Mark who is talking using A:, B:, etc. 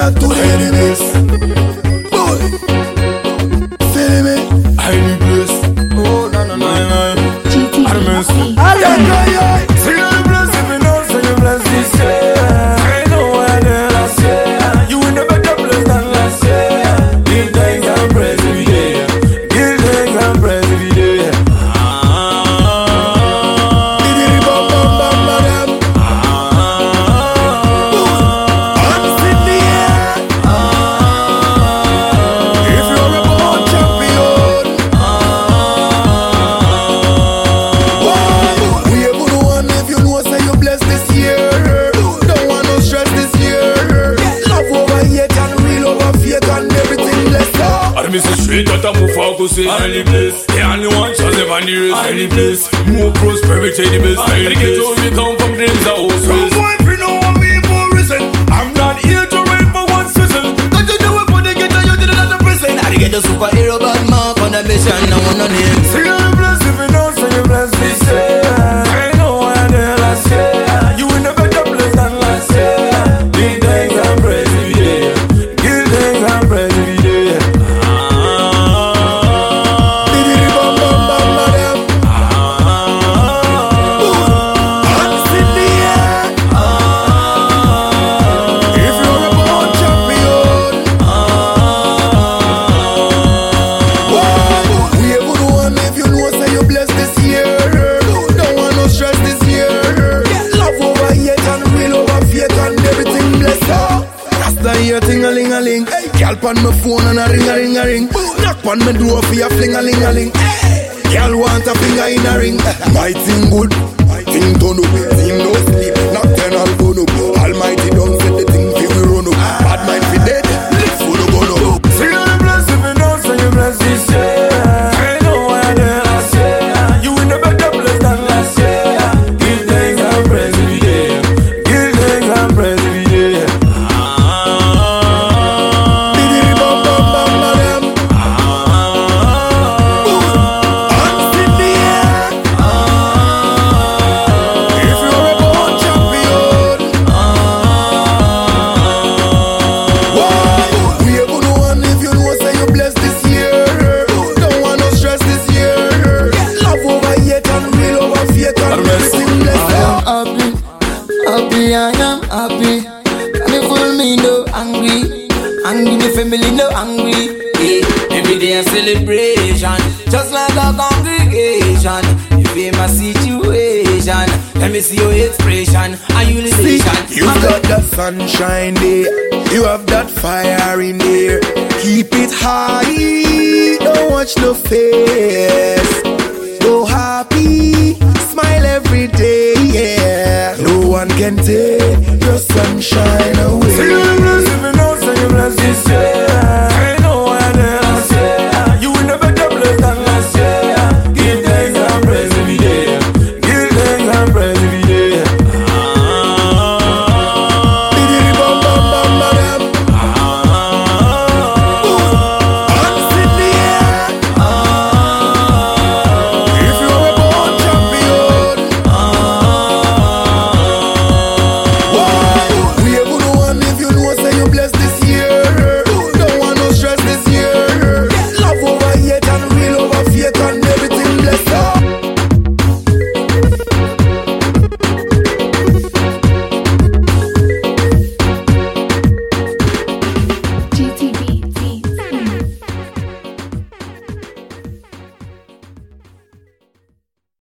A: capture enemies. Boy, see me,
B: I need grace. Oh,
C: no, no, no,
B: no. GT.
D: I'm
B: a
A: blessed this year. Don't want no stress this year. Love over hate and real over fake and everything blessed.
B: I miss the street that I move focus in. Highly blessed. The only one chance if I need it. place. More prosperity, the best. I get all we come from dreams that was raised. Some boy, we know what people reason. I'm not here to rain for one season.
C: Got to do it for the ghetto, you did it at the prison. I get the superhero bad mark on a mission. I want no name.
A: Pan my phone and a ring a ring a ring. Knock on my door for your fling a ling a ling. Girl want a finger in a ring. My thing good, thing done up.
C: Angry? Angry the family no angry. Yeah. Every day a celebration, just like a congregation. You feel my situation. Let me see your expression and you elevation. you've got
A: that sunshine there. You have that fire in there. Keep it high. Don't watch no face. Go happy. Smile every day. Yeah. No one can take your sunshine away.